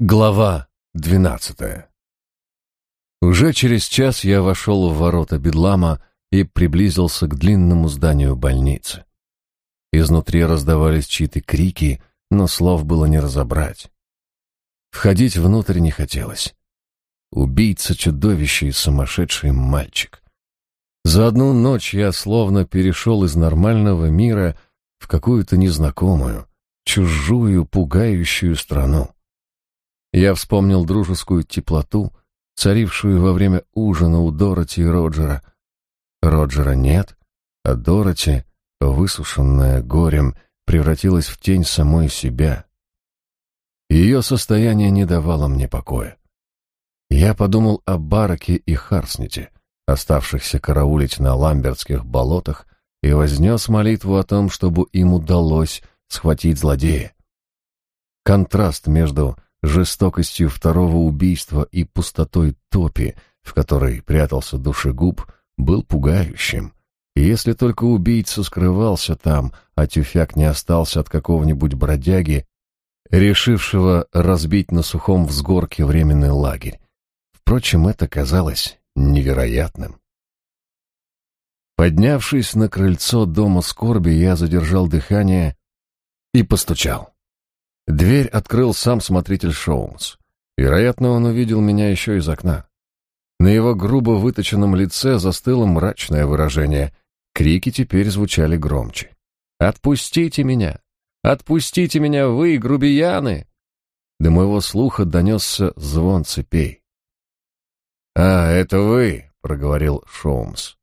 Глава двенадцатая Уже через час я вошел в ворота Бедлама и приблизился к длинному зданию больницы. Изнутри раздавались чьи-то крики, но слов было не разобрать. Входить внутрь не хотелось. Убийца, чудовище и сумасшедший мальчик. За одну ночь я словно перешел из нормального мира в какую-то незнакомую, чужую, пугающую страну. Я вспомнил дружескую теплоту, царившую во время ужина у Дороти и Роджера. Роджера нет, а Дороти, высушенная горем, превратилась в тень самой себя. Ее состояние не давало мне покоя. Я подумал о Бараке и Харснете, оставшихся караулить на Ламбертских болотах, и вознес молитву о том, чтобы им удалось схватить злодея. Контраст между жестокостью второго убийства и пустотой топи, в которой прятался душегуб, был пугающим. Если только убийца скрывался там, а тюфяк не остался от какого-нибудь бродяги, решившего разбить на сухом взгорке временный лагерь. Впрочем, это казалось невероятным. Поднявшись на крыльцо дома скорби, я задержал дыхание и постучал. Дверь открыл сам смотритель Шоумс. Вероятно, он увидел меня еще из окна. На его грубо выточенном лице застыло мрачное выражение. Крики теперь звучали громче. «Отпустите меня! Отпустите меня, вы, грубияны!» До моего слуха донесся звон цепей. «А, это вы!» — проговорил Шоумс.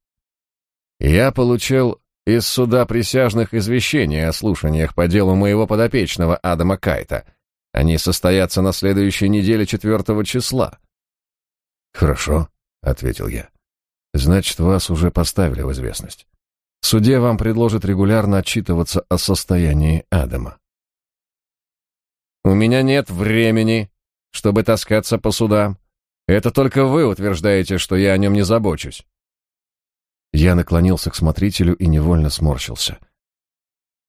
«Я получил из суда присяжных извещений о слушаниях по делу моего подопечного Адама Кайта. Они состоятся на следующей неделе четвертого числа. Хорошо, ответил я. Значит, вас уже поставили в известность. В суде вам предложат регулярно отчитываться о состоянии Адама. У меня нет времени, чтобы таскаться по судам. Это только вы утверждаете, что я о нем не забочусь. Я наклонился к смотрителю и невольно сморщился.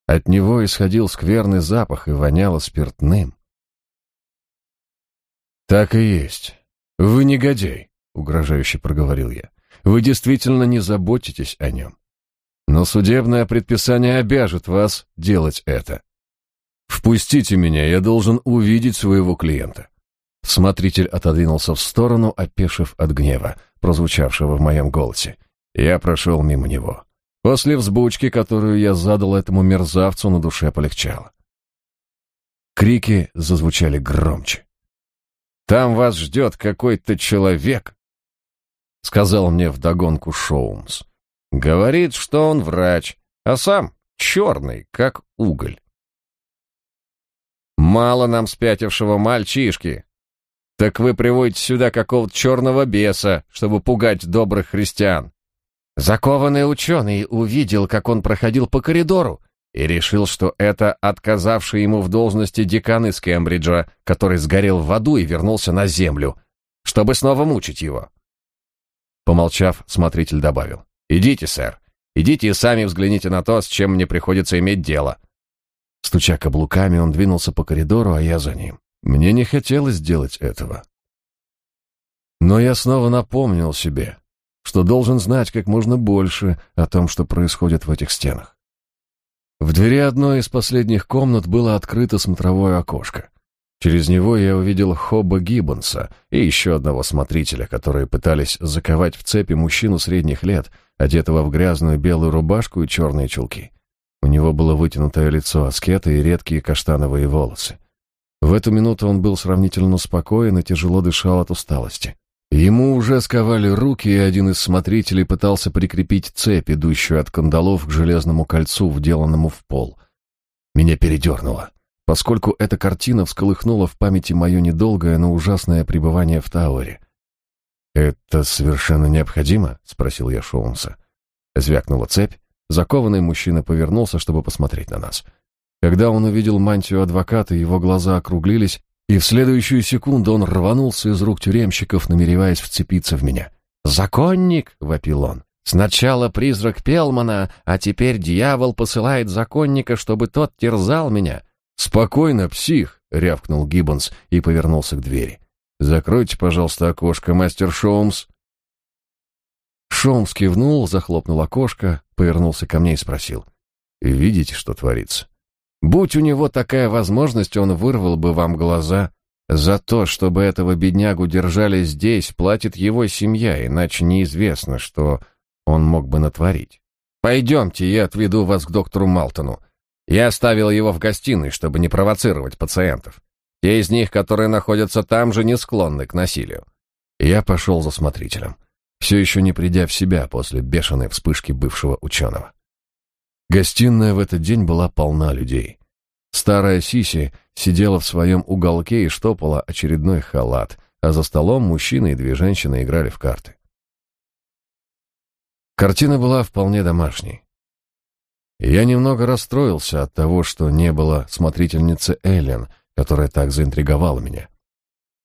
От него исходил скверный запах и воняло спиртным. «Так и есть. Вы негодяй», — угрожающе проговорил я. «Вы действительно не заботитесь о нем. Но судебное предписание обяжет вас делать это. Впустите меня, я должен увидеть своего клиента». Смотритель отодвинулся в сторону, опешив от гнева, прозвучавшего в моем голосе. Я прошел мимо него. После взбучки, которую я задал этому мерзавцу, на душе полегчало. Крики зазвучали громче. «Там вас ждет какой-то человек», — сказал мне вдогонку Шоумс. «Говорит, что он врач, а сам черный, как уголь». «Мало нам спятившего мальчишки. Так вы приводите сюда какого-то черного беса, чтобы пугать добрых христиан. Закованный ученый увидел, как он проходил по коридору, и решил, что это отказавший ему в должности декан из Кембриджа, который сгорел в аду и вернулся на землю, чтобы снова мучить его. Помолчав, смотритель добавил. «Идите, сэр, идите и сами взгляните на то, с чем мне приходится иметь дело». Стуча каблуками, он двинулся по коридору, а я за ним. Мне не хотелось делать этого. Но я снова напомнил себе, что должен знать как можно больше о том, что происходит в этих стенах. В двери одной из последних комнат было открыто смотровое окошко. Через него я увидел Хобба Гиббонса и еще одного смотрителя, которые пытались заковать в цепи мужчину средних лет, одетого в грязную белую рубашку и черные чулки. У него было вытянутое лицо аскета и редкие каштановые волосы. В эту минуту он был сравнительно спокоен и тяжело дышал от усталости. Ему уже сковали руки, и один из смотрителей пытался прикрепить цепь, идущую от кандалов к железному кольцу, вделанному в пол. Меня передернуло, поскольку эта картина всколыхнула в памяти мое недолгое, но ужасное пребывание в Тауэре. «Это совершенно необходимо?» — спросил я Шоунса. Звякнула цепь, закованный мужчина повернулся, чтобы посмотреть на нас. Когда он увидел мантию адвоката, его глаза округлились, и в следующую секунду он рванулся из рук тюремщиков, намереваясь вцепиться в меня. «Законник!» — вопил он. «Сначала призрак Пелмана, а теперь дьявол посылает законника, чтобы тот терзал меня. «Спокойно, псих!» — рявкнул Гиббонс и повернулся к двери. «Закройте, пожалуйста, окошко, мастер Шоумс». Шоумс кивнул, захлопнул окошко, повернулся ко мне и спросил. «Видите, что творится? Будь у него такая возможность, он вырвал бы вам глаза. За то, чтобы этого беднягу держали здесь, платит его семья, иначе неизвестно, что он мог бы натворить. Пойдемте, я отведу вас к доктору Малтону. Я оставил его в гостиной, чтобы не провоцировать пациентов. Те из них, которые находятся там же, не склонны к насилию. Я пошел за смотрителем, все еще не придя в себя после бешеной вспышки бывшего ученого. Гостиная в этот день была полна людей. Старая Сиси сидела в своем уголке и штопала очередной халат, а за столом мужчины и две женщины играли в карты. Картина была вполне домашней. Я немного расстроился от того, что не было смотрительницы Эллен, которая так заинтриговала меня.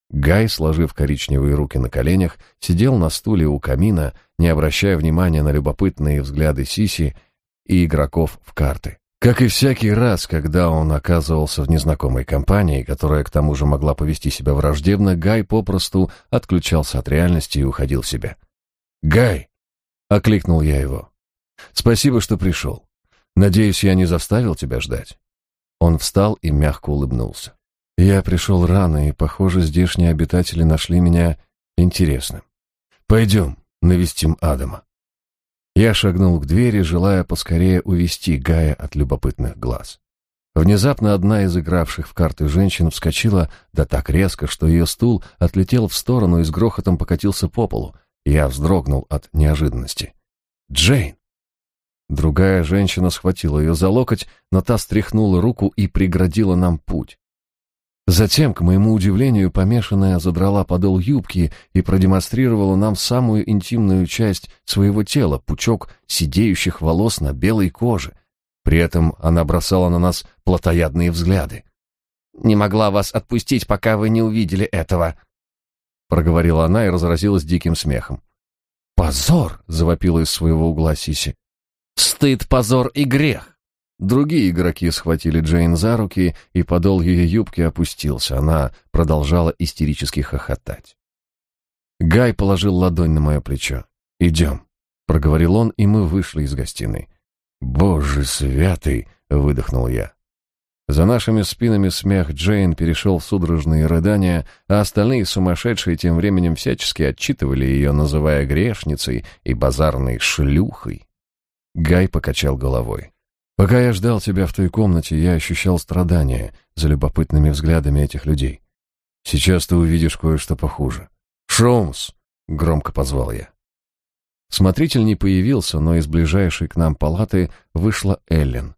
Гай, сложив коричневые руки на коленях, сидел на стуле у камина, не обращая внимания на любопытные взгляды Сиси и игроков в карты. Как и всякий раз, когда он оказывался в незнакомой компании, которая к тому же могла повести себя враждебно, Гай попросту отключался от реальности и уходил в себя. «Гай!» — окликнул я его. «Спасибо, что пришел. Надеюсь, я не заставил тебя ждать?» Он встал и мягко улыбнулся. «Я пришел рано, и, похоже, здешние обитатели нашли меня интересным. Пойдем, навестим Адама». Я шагнул к двери, желая поскорее увести Гая от любопытных глаз. Внезапно одна из игравших в карты женщин вскочила, да так резко, что ее стул отлетел в сторону и с грохотом покатился по полу. Я вздрогнул от неожиданности. «Джейн!» Другая женщина схватила ее за локоть, но та стряхнула руку и преградила нам путь. Затем, к моему удивлению, помешанная задрала подол юбки и продемонстрировала нам самую интимную часть своего тела, пучок сидеющих волос на белой коже. При этом она бросала на нас плотоядные взгляды. «Не могла вас отпустить, пока вы не увидели этого», — проговорила она и разразилась диким смехом. «Позор!» — завопила из своего угла Сиси. «Стыд, позор и грех!» Другие игроки схватили Джейн за руки, и подол ее юбки опустился. Она продолжала истерически хохотать. Гай положил ладонь на мое плечо. «Идем», — проговорил он, и мы вышли из гостиной. «Боже святый!» — выдохнул я. За нашими спинами смех Джейн перешел в судорожные рыдания, а остальные сумасшедшие тем временем всячески отчитывали ее, называя грешницей и базарной шлюхой. Гай покачал головой. Пока я ждал тебя в той комнате, я ощущал страдания за любопытными взглядами этих людей. Сейчас ты увидишь кое-что похуже. «Шоумс!» — громко позвал я. Смотритель не появился, но из ближайшей к нам палаты вышла Эллен.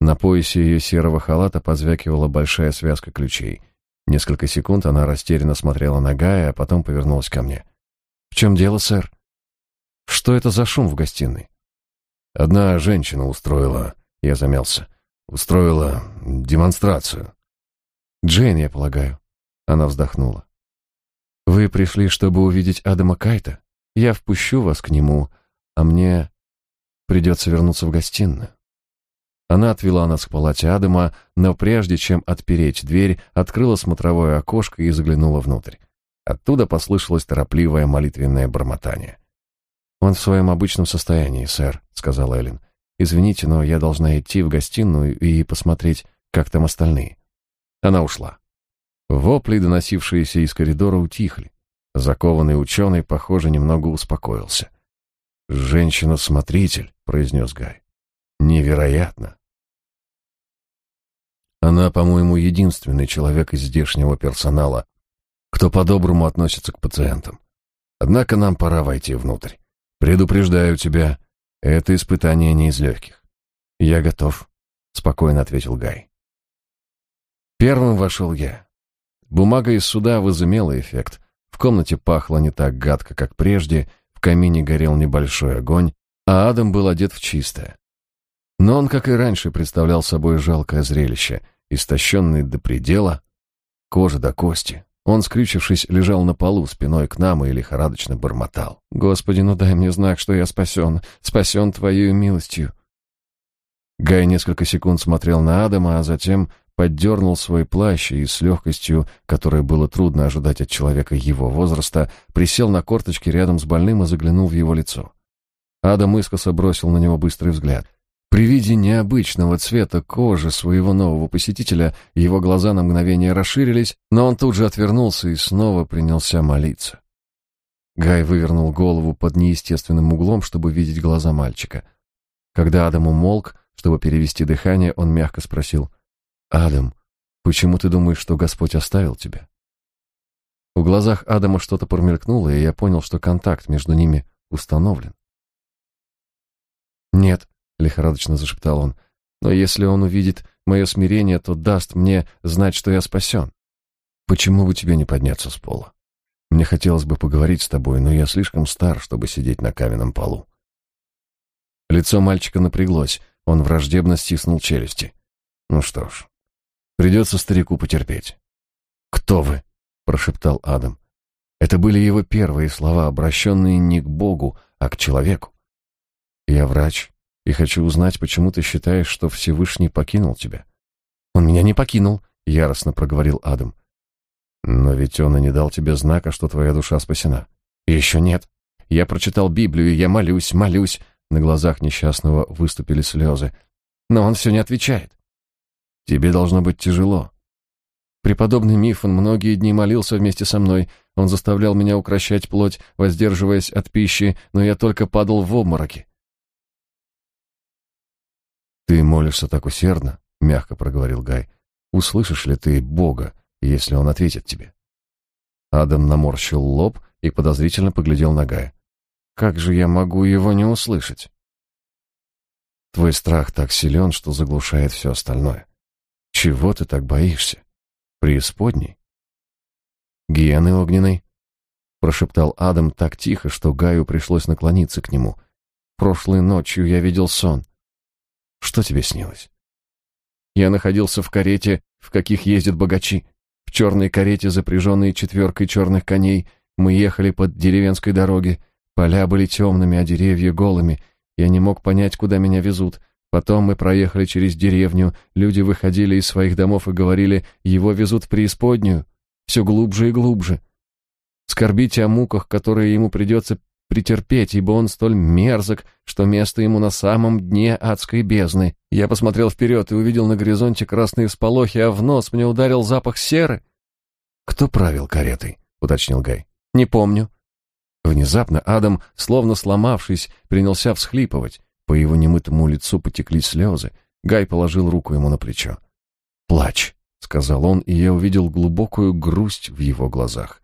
На поясе ее серого халата позвякивала большая связка ключей. Несколько секунд она растерянно смотрела на Гая, а потом повернулась ко мне. «В чем дело, сэр?» «Что это за шум в гостиной?» «Одна женщина устроила я замялся. Устроила демонстрацию. Джейн, я полагаю. Она вздохнула. Вы пришли, чтобы увидеть Адама Кайта? Я впущу вас к нему, а мне придется вернуться в гостиную. Она отвела нас к палате Адама, но прежде чем отпереть дверь, открыла смотровое окошко и заглянула внутрь. Оттуда послышалось торопливое молитвенное бормотание. «Он в своем обычном состоянии, сэр», — сказал Эллен. Извините, но я должна идти в гостиную и посмотреть, как там остальные. Она ушла. Вопли, доносившиеся из коридора, утихли. Закованный ученый, похоже, немного успокоился. «Женщина-смотритель», — произнес Гай. «Невероятно!» Она, по-моему, единственный человек из здешнего персонала, кто по-доброму относится к пациентам. Однако нам пора войти внутрь. Предупреждаю тебя, это испытание не из легких. Я готов, спокойно ответил Гай. Первым вошел я. Бумага из суда возымела эффект. В комнате пахло не так гадко, как прежде, в камине горел небольшой огонь, а Адам был одет в чистое. Но он, как и раньше, представлял собой жалкое зрелище, истощенный до предела, кожа до кости, он, скрючившись, лежал на полу спиной к нам и лихорадочно бормотал. «Господи, ну дай мне знак, что я спасен, спасен Твоей милостью». Гай несколько секунд смотрел на Адама, а затем поддернул свой плащ и с легкостью, которой было трудно ожидать от человека его возраста, присел на корточки рядом с больным и заглянул в его лицо. Адам искоса бросил на него быстрый взгляд. При виде необычного цвета кожи своего нового посетителя его глаза на мгновение расширились, но он тут же отвернулся и снова принялся молиться. Гай вывернул голову под неестественным углом, чтобы видеть глаза мальчика. Когда Адам умолк, чтобы перевести дыхание, он мягко спросил, «Адам, почему ты думаешь, что Господь оставил тебя?» В глазах Адама что-то промелькнуло, и я понял, что контакт между ними установлен. «Нет», — лихорадочно зашептал он, «но если он увидит мое смирение, то даст мне знать, что я спасен. Почему бы тебе не подняться с пола? Мне хотелось бы поговорить с тобой, но я слишком стар, чтобы сидеть на каменном полу». Лицо мальчика напряглось, он враждебно стиснул челюсти. «Ну что ж, придется старику потерпеть». «Кто вы?» — прошептал Адам. Это были его первые слова, обращенные не к Богу, а к человеку. Я врач и хочу узнать, почему ты считаешь, что Всевышний покинул тебя. Он меня не покинул, яростно проговорил Адам. Но ведь он и не дал тебе знака, что твоя душа спасена. Еще нет. Я прочитал Библию, я молюсь, молюсь. На глазах несчастного выступили слезы. Но он все не отвечает. Тебе должно быть тяжело. Преподобный Мифон многие дни молился вместе со мной. Он заставлял меня укращать плоть, воздерживаясь от пищи, но я только падал в обмороки. «Ты молишься так усердно», — мягко проговорил Гай. «Услышишь ли ты Бога, если Он ответит тебе?» Адам наморщил лоб и подозрительно поглядел на Гая. «Как же я могу его не услышать?» «Твой страх так силен, что заглушает все остальное. Чего ты так боишься? Преисподней?» «Гиены огненной?» — прошептал Адам так тихо, что Гаю пришлось наклониться к нему. «Прошлой ночью я видел сон. Что тебе снилось? Я находился в карете, в каких ездят богачи. В черной карете, запряженной четверкой черных коней, мы ехали под деревенской дороги. Поля были темными, а деревья голыми. Я не мог понять, куда меня везут. Потом мы проехали через деревню, люди выходили из своих домов и говорили, его везут в преисподнюю, все глубже и глубже. Скорбите о муках, которые ему придется претерпеть, ибо он столь мерзок, что место ему на самом дне адской бездны. Я посмотрел вперед и увидел на горизонте красные всполохи, а в нос мне ударил запах серы. «Кто правил каретой?» — уточнил Гай. «Не помню». Внезапно Адам, словно сломавшись, принялся всхлипывать. По его немытому лицу потекли слезы. Гай положил руку ему на плечо. «Плачь», — сказал он, и я увидел глубокую грусть в его глазах.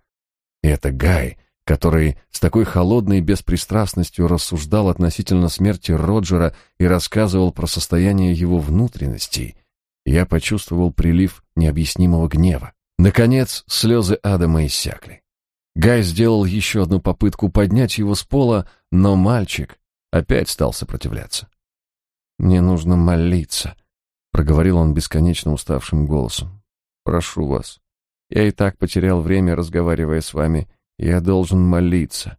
И это Гай, который с такой холодной беспристрастностью рассуждал относительно смерти Роджера и рассказывал про состояние его внутренностей, я почувствовал прилив необъяснимого гнева. Наконец, слезы Адама иссякли. Гай сделал еще одну попытку поднять его с пола, но мальчик опять стал сопротивляться. «Мне нужно молиться», — проговорил он бесконечно уставшим голосом. «Прошу вас. Я и так потерял время, разговаривая с вами, я должен молиться.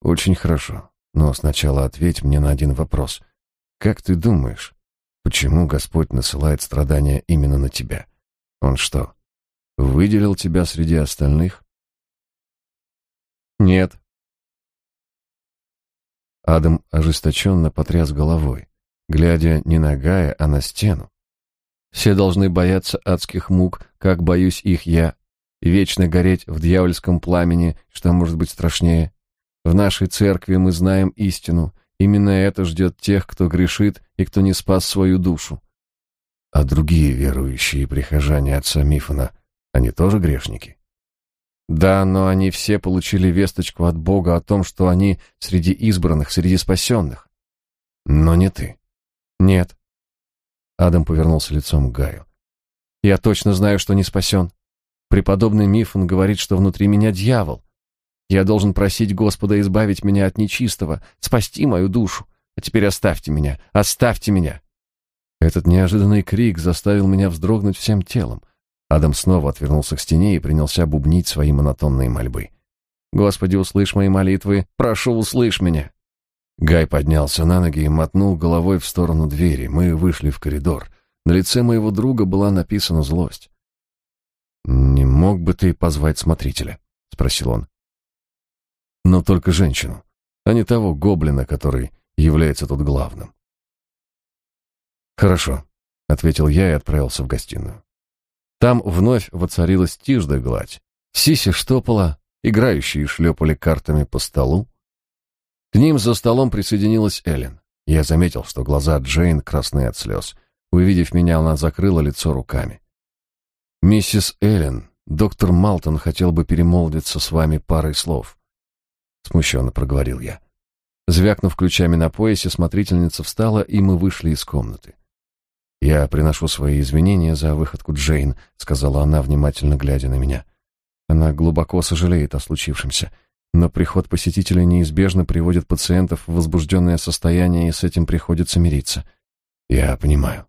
Очень хорошо, но сначала ответь мне на один вопрос. Как ты думаешь, почему Господь насылает страдания именно на тебя? Он что, выделил тебя среди остальных? Нет. Адам ожесточенно потряс головой, глядя не на Гая, а на стену. Все должны бояться адских мук, как боюсь их я, вечно гореть в дьявольском пламени, что может быть страшнее. В нашей церкви мы знаем истину. Именно это ждет тех, кто грешит и кто не спас свою душу. А другие верующие прихожане отца Мифона, они тоже грешники? Да, но они все получили весточку от Бога о том, что они среди избранных, среди спасенных. Но не ты. Нет. Адам повернулся лицом к Гаю. Я точно знаю, что не спасен. Преподобный Мифон говорит, что внутри меня дьявол. Я должен просить Господа избавить меня от нечистого, спасти мою душу. А теперь оставьте меня, оставьте меня. Этот неожиданный крик заставил меня вздрогнуть всем телом. Адам снова отвернулся к стене и принялся бубнить свои монотонные мольбы. Господи, услышь мои молитвы, прошу, услышь меня. Гай поднялся на ноги и мотнул головой в сторону двери. Мы вышли в коридор. На лице моего друга была написана злость. «Не мог бы ты позвать смотрителя?» — спросил он. «Но только женщину, а не того гоблина, который является тут главным». «Хорошо», — ответил я и отправился в гостиную. Там вновь воцарилась тишь да гладь. Сиси штопала, играющие шлепали картами по столу. К ним за столом присоединилась Эллен. Я заметил, что глаза Джейн красны от слез. Увидев меня, она закрыла лицо руками. «Миссис Эллен, доктор Малтон хотел бы перемолвиться с вами парой слов», — смущенно проговорил я. Звякнув ключами на поясе, смотрительница встала, и мы вышли из комнаты. «Я приношу свои извинения за выходку Джейн», — сказала она, внимательно глядя на меня. Она глубоко сожалеет о случившемся, но приход посетителей неизбежно приводит пациентов в возбужденное состояние, и с этим приходится мириться. Я понимаю.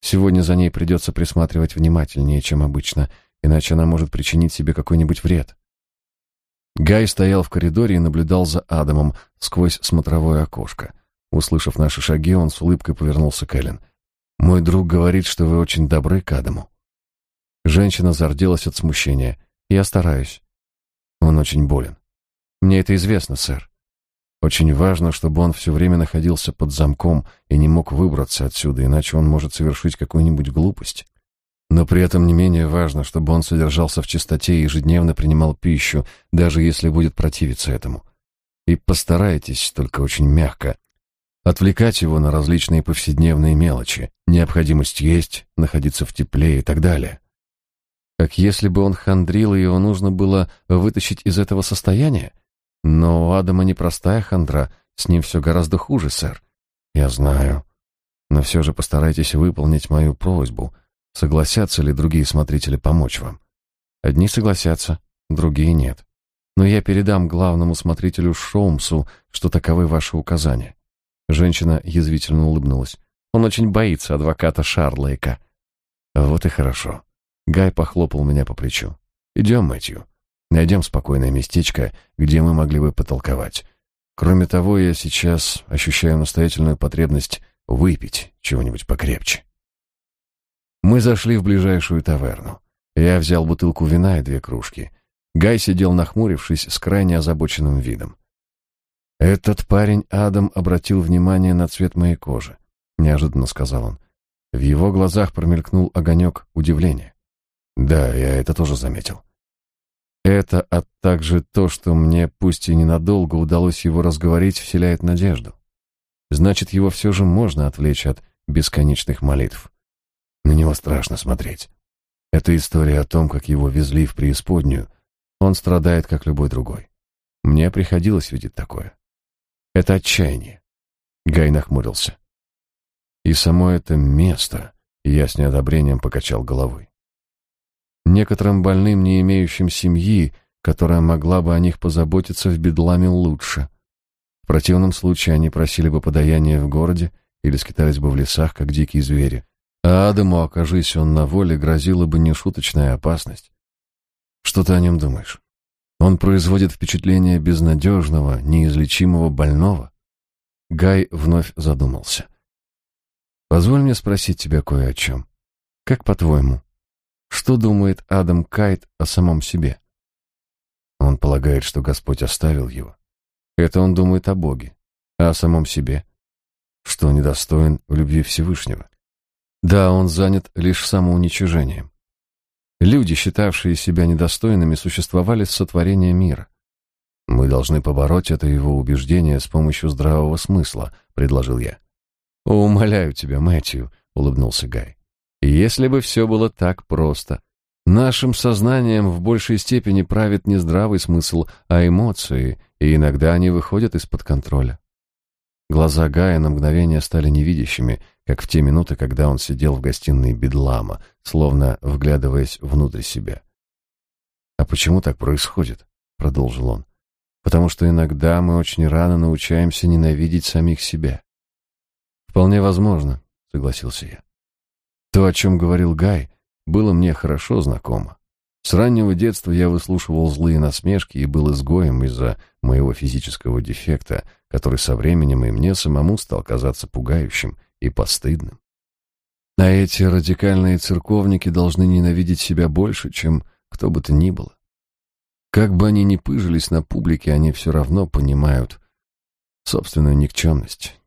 Сегодня за ней придется присматривать внимательнее, чем обычно, иначе она может причинить себе какой-нибудь вред. Гай стоял в коридоре и наблюдал за Адамом сквозь смотровое окошко. Услышав наши шаги, он с улыбкой повернулся к Эллен. «Мой друг говорит, что вы очень добры к Адаму». Женщина зарделась от смущения. «Я стараюсь. Он очень болен. Мне это известно, сэр. Очень важно, чтобы он все время находился под замком и не мог выбраться отсюда, иначе он может совершить какую-нибудь глупость. Но при этом не менее важно, чтобы он содержался в чистоте и ежедневно принимал пищу, даже если будет противиться этому. И постарайтесь, только очень мягко, отвлекать его на различные повседневные мелочи, необходимость есть, находиться в тепле и так далее. Как если бы он хандрил, и его нужно было вытащить из этого состояния? Но у Адама непростая хандра, с ним все гораздо хуже, сэр. Я знаю. Но все же постарайтесь выполнить мою просьбу. Согласятся ли другие смотрители помочь вам? Одни согласятся, другие нет. Но я передам главному смотрителю Шоумсу, что таковы ваши указания. Женщина язвительно улыбнулась. Он очень боится адвоката Шарлейка. Вот и хорошо. Гай похлопал меня по плечу. Идем, Мэтью. Найдем спокойное местечко, где мы могли бы потолковать. Кроме того, я сейчас ощущаю настоятельную потребность выпить чего-нибудь покрепче. Мы зашли в ближайшую таверну. Я взял бутылку вина и две кружки. Гай сидел нахмурившись с крайне озабоченным видом. «Этот парень Адам обратил внимание на цвет моей кожи», — неожиданно сказал он. В его глазах промелькнул огонек удивления. «Да, я это тоже заметил. Это, а также то, что мне, пусть и ненадолго, удалось его разговорить, вселяет надежду. Значит, его все же можно отвлечь от бесконечных молитв. На него страшно смотреть. Это история о том, как его везли в преисподнюю. Он страдает, как любой другой. Мне приходилось видеть такое. Это отчаяние. Гай нахмурился. И само это место, я с неодобрением покачал головой. Некоторым больным, не имеющим семьи, которая могла бы о них позаботиться, в бедламе лучше. В противном случае они просили бы подаяния в городе или скитались бы в лесах, как дикие звери. А Адаму, окажись он на воле, грозила бы нешуточная опасность. Что ты о нем думаешь? Он производит впечатление безнадежного, неизлечимого больного? Гай вновь задумался. Позволь мне спросить тебя кое о чем. Как по-твоему, что думает Адам Кайт о самом себе? Он полагает, что Господь оставил его. Это он думает о Боге, а о самом себе, что недостоин в любви Всевышнего. Да, он занят лишь самоуничижением. Люди, считавшие себя недостойными, существовали с сотворения мира. Мы должны побороть это его убеждение с помощью здравого смысла, предложил я. Умоляю тебя, Мэтью, улыбнулся Гай. Если бы все было так просто. Нашим сознанием в большей степени правит не здравый смысл, а эмоции, и иногда они выходят из-под контроля. Глаза Гая на мгновение стали невидящими, как в те минуты, когда он сидел в гостиной Бедлама, словно вглядываясь внутрь себя. «А почему так происходит?» — продолжил он. «Потому что иногда мы очень рано научаемся ненавидеть самих себя». «Вполне возможно», — согласился я. То, о чем говорил Гай, было мне хорошо знакомо. С раннего детства я выслушивал злые насмешки и был изгоем из-за моего физического дефекта, который со временем и мне самому стал казаться пугающим и постыдным. А эти радикальные церковники должны ненавидеть себя больше, чем кто бы то ни было. Как бы они ни пыжились на публике, они все равно понимают собственную никчемность.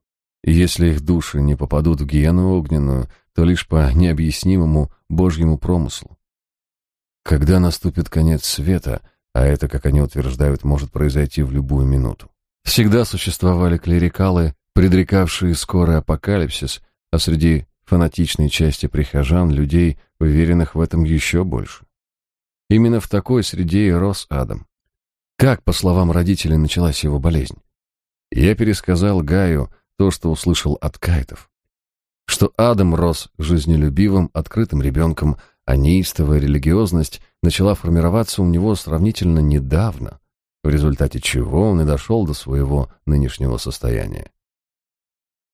Если их души не попадут в гиену огненную, то лишь по необъяснимому Божьему промыслу. Когда наступит конец света, а это, как они утверждают, может произойти в любую минуту. Всегда существовали клерикалы, предрекавшие скорый апокалипсис, а среди фанатичной части прихожан людей, уверенных в этом еще больше. Именно в такой среде и рос Адам. Как, по словам родителей, началась его болезнь? Я пересказал Гаю то, что услышал от кайтов. Что Адам рос жизнелюбивым, открытым ребенком, а неистовая религиозность начала формироваться у него сравнительно недавно, в результате чего он и дошел до своего нынешнего состояния.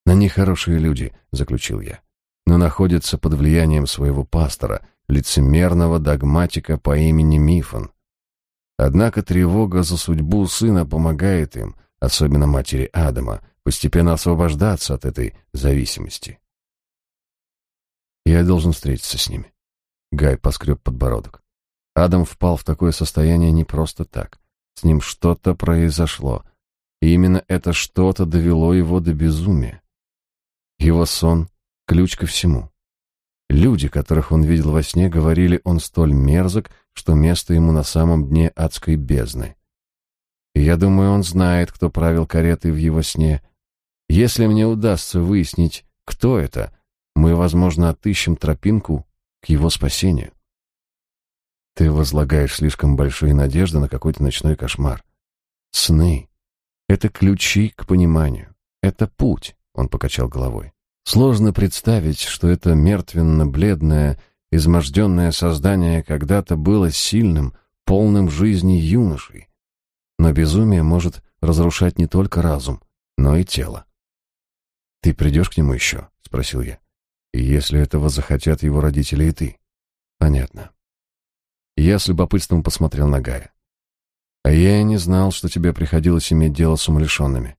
«На них хорошие люди», — заключил я, «но находятся под влиянием своего пастора, лицемерного догматика по имени Мифон. Однако тревога за судьбу сына помогает им, особенно матери Адама, постепенно освобождаться от этой зависимости. Я должен встретиться с ними. Гай поскреб подбородок. Адам впал в такое состояние не просто так. С ним что-то произошло, и именно это что-то довело его до безумия. Его сон — ключ ко всему. Люди, которых он видел во сне, говорили, он столь мерзок, что место ему на самом дне адской бездны. Я думаю, он знает, кто правил каретой в его сне. Если мне удастся выяснить, кто это, мы, возможно, отыщем тропинку к его спасению. Ты возлагаешь слишком большие надежды на какой-то ночной кошмар. Сны — это ключи к пониманию. Это путь, — он покачал головой. Сложно представить, что это мертвенно-бледное, изможденное создание когда-то было сильным, полным жизни юношей. Но безумие может разрушать не только разум, но и тело. «Ты придешь к нему еще?» — спросил я. Если этого захотят его родители и ты. Понятно. Я с любопытством посмотрел на Гая. А я и не знал, что тебе приходилось иметь дело с умалишенными.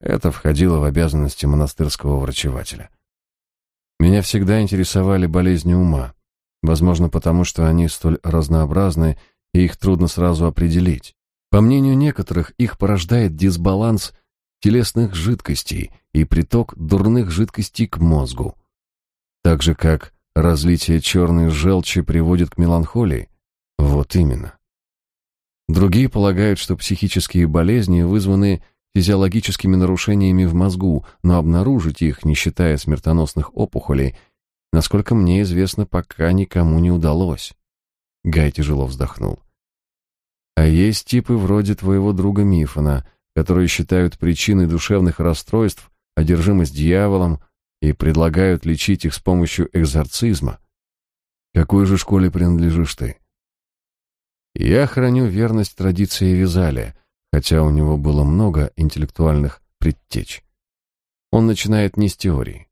Это входило в обязанности монастырского врачевателя. Меня всегда интересовали болезни ума, возможно, потому что они столь разнообразны, и их трудно сразу определить. По мнению некоторых, их порождает дисбаланс телесных жидкостей и приток дурных жидкостей к мозгу, так же, как разлитие черной желчи приводит к меланхолии? Вот именно. Другие полагают, что психические болезни вызваны физиологическими нарушениями в мозгу, но обнаружить их, не считая смертоносных опухолей, насколько мне известно, пока никому не удалось. Гай тяжело вздохнул. А есть типы вроде твоего друга Мифона, которые считают причиной душевных расстройств одержимость дьяволом, и предлагают лечить их с помощью экзорцизма. Какой же школе принадлежишь ты? Я храню верность традиции Визалия, хотя у него было много интеллектуальных предтеч. Он начинает не с теории,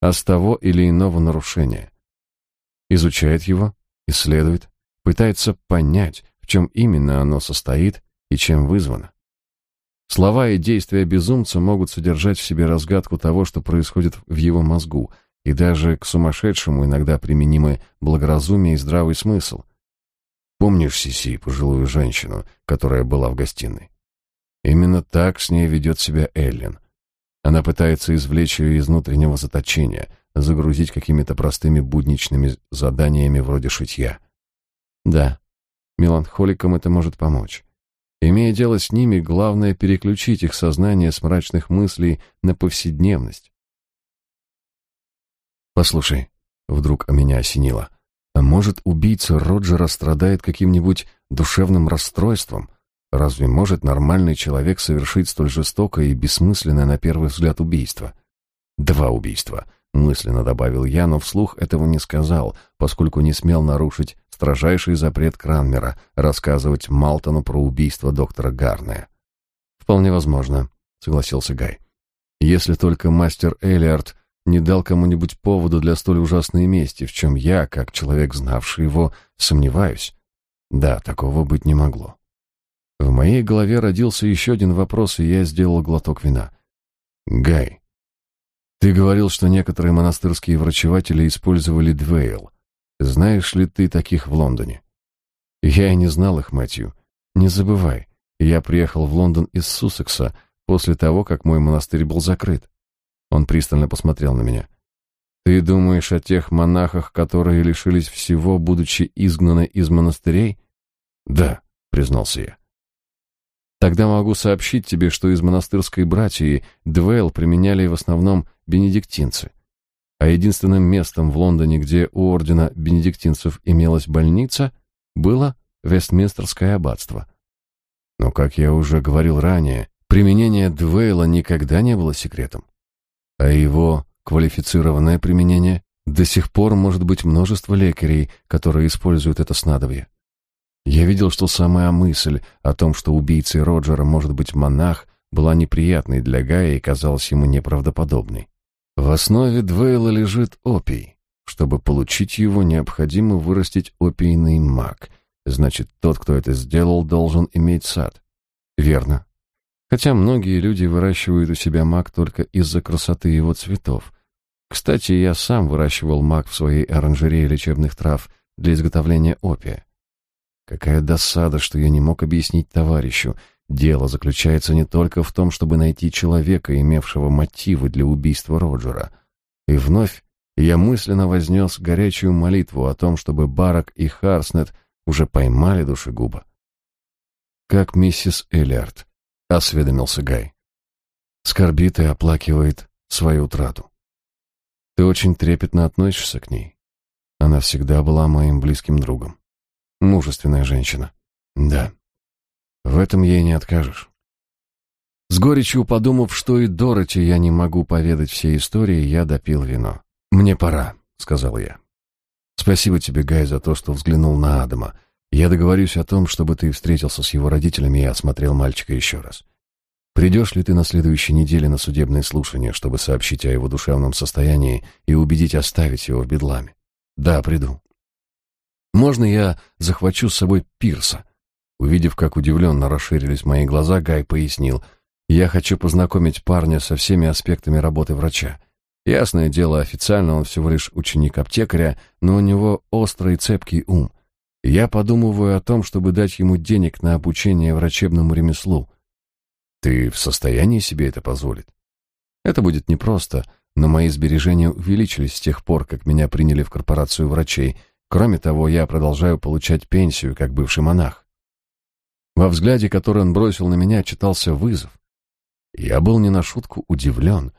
а с того или иного нарушения. Изучает его, исследует, пытается понять, чем именно оно состоит и чем вызвано. Слова и действия безумца могут содержать в себе разгадку того, что происходит в его мозгу, и даже к сумасшедшему иногда применимы благоразумие и здравый смысл. Помнишь Сиси, пожилую женщину, которая была в гостиной? Именно так с ней ведет себя Эллен. Она пытается извлечь ее из внутреннего заточения, загрузить какими-то простыми будничными заданиями вроде шитья. Да, меланхоликам это может помочь. Имея дело с ними, главное переключить их сознание с мрачных мыслей на повседневность. Послушай, вдруг меня осенило. А может, убийца Роджера страдает каким-нибудь душевным расстройством? Разве может нормальный человек совершить столь жестокое и бессмысленное на первый взгляд убийство? Два убийства, мысленно добавил я, но вслух этого не сказал, поскольку не смел нарушить строжайший запрет Кранмера рассказывать Малтону про убийство доктора Гарнея. «Вполне возможно», — согласился Гай. «Если только мастер Элиард не дал кому-нибудь повода для столь ужасной мести, в чем я, как человек, знавший его, сомневаюсь. Да, такого быть не могло». В моей голове родился еще один вопрос, и я сделал глоток вина. «Гай, Ты говорил, что некоторые монастырские врачеватели использовали Двейл. Знаешь ли ты таких в Лондоне? Я и не знал их, Мэтью. Не забывай, я приехал в Лондон из Суссекса после того, как мой монастырь был закрыт. Он пристально посмотрел на меня. Ты думаешь о тех монахах, которые лишились всего, будучи изгнаны из монастырей? Да, признался я. Тогда могу сообщить тебе, что из монастырской братьи Двейл применяли в основном бенедиктинцы. А единственным местом в Лондоне, где у ордена бенедиктинцев имелась больница, было Вестминстерское аббатство. Но, как я уже говорил ранее, применение Двейла никогда не было секретом. А его квалифицированное применение до сих пор может быть множество лекарей, которые используют это снадобье. Я видел, что сама мысль о том, что убийцей Роджера может быть монах, была неприятной для Гая и казалась ему неправдоподобной. В основе Двейла лежит опий. Чтобы получить его, необходимо вырастить опийный мак. Значит, тот, кто это сделал, должен иметь сад. Верно. Хотя многие люди выращивают у себя мак только из-за красоты его цветов. Кстати, я сам выращивал мак в своей оранжерее лечебных трав для изготовления опия. Какая досада, что я не мог объяснить товарищу. Дело заключается не только в том, чтобы найти человека, имевшего мотивы для убийства Роджера. И вновь я мысленно вознес горячую молитву о том, чтобы Барак и Харснет уже поймали душегуба. «Как миссис Эллиард», — осведомился Гай. «Скорбит и оплакивает свою утрату. Ты очень трепетно относишься к ней. Она всегда была моим близким другом. Мужественная женщина. Да. В этом ей не откажешь. С горечью подумав, что и Дороти я не могу поведать все истории, я допил вино. «Мне пора», — сказал я. «Спасибо тебе, Гай, за то, что взглянул на Адама. Я договорюсь о том, чтобы ты встретился с его родителями и осмотрел мальчика еще раз. Придешь ли ты на следующей неделе на судебное слушание, чтобы сообщить о его душевном состоянии и убедить оставить его в бедламе?» «Да, приду». Можно я захвачу с собой Пирса? Увидев, как удивленно расширились мои глаза, Гай пояснил: "Я хочу познакомить парня со всеми аспектами работы врача. Ясное дело, официально он всего лишь ученик аптекаря, но у него острый цепкий ум. Я подумываю о том, чтобы дать ему денег на обучение врачебному ремеслу. Ты в состоянии себе это позволить? Это будет непросто, но мои сбережения увеличились с тех пор, как меня приняли в корпорацию врачей, Кроме того, я продолжаю получать пенсию, как бывший монах. Во взгляде, который он бросил на меня, читался вызов. Я был не на шутку удивлен.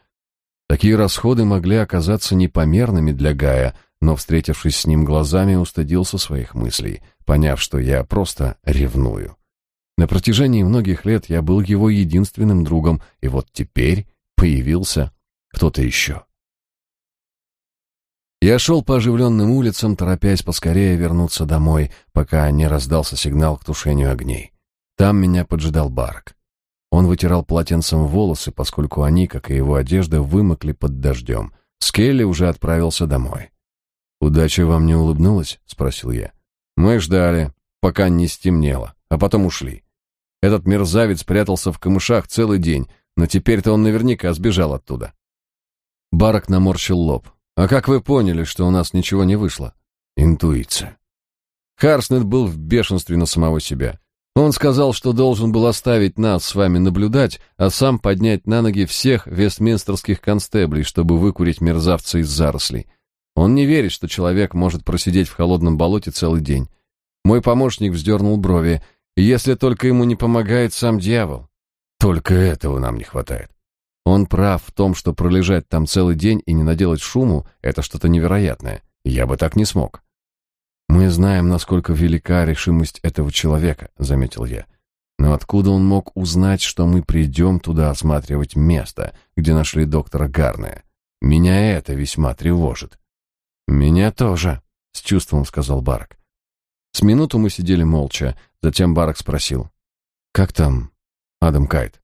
Такие расходы могли оказаться непомерными для Гая, но, встретившись с ним глазами, устыдился своих мыслей, поняв, что я просто ревную. На протяжении многих лет я был его единственным другом, и вот теперь появился кто-то еще. Я шел по оживленным улицам, торопясь поскорее вернуться домой, пока не раздался сигнал к тушению огней. Там меня поджидал Барк. Он вытирал полотенцем волосы, поскольку они, как и его одежда, вымокли под дождем. Скелли уже отправился домой. «Удача вам не улыбнулась?» — спросил я. «Мы ждали, пока не стемнело, а потом ушли. Этот мерзавец прятался в камышах целый день, но теперь-то он наверняка сбежал оттуда». Барак наморщил лоб. А как вы поняли, что у нас ничего не вышло? Интуиция. Харснет был в бешенстве на самого себя. Он сказал, что должен был оставить нас с вами наблюдать, а сам поднять на ноги всех вестминстерских констеблей, чтобы выкурить мерзавца из зарослей. Он не верит, что человек может просидеть в холодном болоте целый день. Мой помощник вздернул брови, если только ему не помогает сам дьявол. Только этого нам не хватает. Он прав в том, что пролежать там целый день и не наделать шуму — это что-то невероятное. Я бы так не смог. «Мы знаем, насколько велика решимость этого человека», — заметил я. «Но откуда он мог узнать, что мы придем туда осматривать место, где нашли доктора Гарная? Меня это весьма тревожит». «Меня тоже», — с чувством сказал Барк. С минуту мы сидели молча, затем Барк спросил. «Как там Адам Кайт?»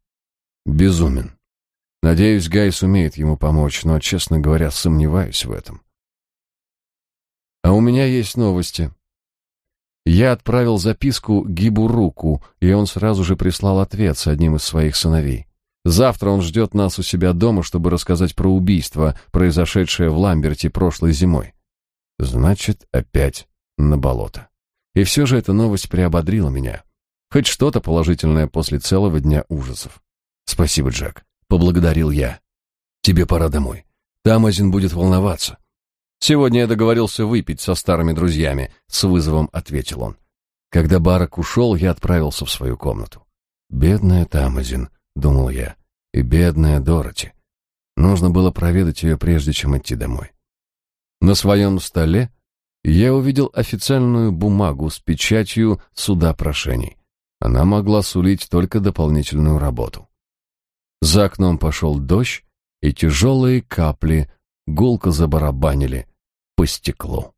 «Безумен», Надеюсь, Гай сумеет ему помочь, но, честно говоря, сомневаюсь в этом. А у меня есть новости. Я отправил записку Гибу Руку, и он сразу же прислал ответ с одним из своих сыновей. Завтра он ждет нас у себя дома, чтобы рассказать про убийство, произошедшее в Ламберте прошлой зимой. Значит, опять на болото. И все же эта новость приободрила меня. Хоть что-то положительное после целого дня ужасов. Спасибо, Джек. Поблагодарил я. Тебе пора домой. Тамазин будет волноваться. Сегодня я договорился выпить со старыми друзьями, с вызовом ответил он. Когда Барак ушел, я отправился в свою комнату. Бедная Тамазин, думал я, и бедная Дороти. Нужно было проведать ее прежде, чем идти домой. На своем столе я увидел официальную бумагу с печатью суда прошений. Она могла сулить только дополнительную работу. За окном пошел дождь, и тяжелые капли гулко забарабанили по стеклу.